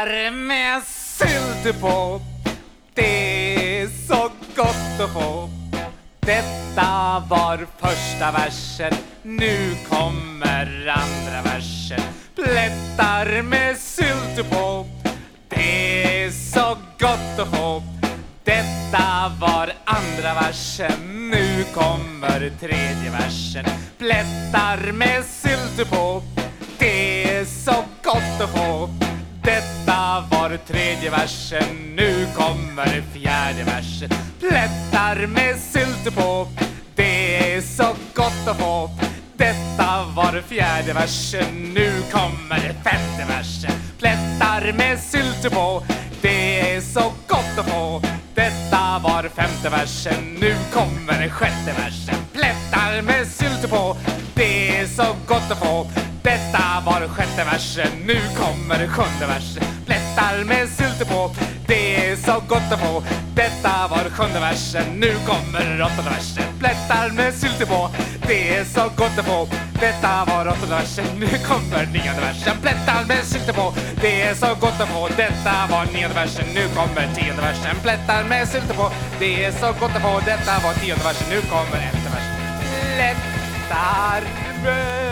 Plättar med sylt på. Det är så gott att få. Detta var första versen. Nu kommer andra versen. Plättar med sylt på. Det är så gott att få. Detta var andra versen. Nu kommer tredje versen. Plättar med sylt på. Tredje versen, nu kommer fjärde versen. Plättar med sylt på, det är så gott att få. Detta var fjärde versen, nu kommer femte versen. Plättar med sylt på, det är så gott att få. Detta var femte versen, nu kommer sjätte versen. Plättar med sylt på, det är så gott att få. Detta var sjätte versen, nu kommer sjunde versen. Plättar med sylte på, det är så gott att få. Detta var sjunde versen, nu kommer åttonde versen. Plättar med sylte på, det är så gott att få. Detta var åttonde versen, nu kommer nionde versen. Plättar med sylte på, det är så gott att få. Detta var nionde versen, nu kommer tionde versen. Plättar med sylte på, det är så gott att få. Detta var tionde versen, nu kommer elfte versen. Plättar med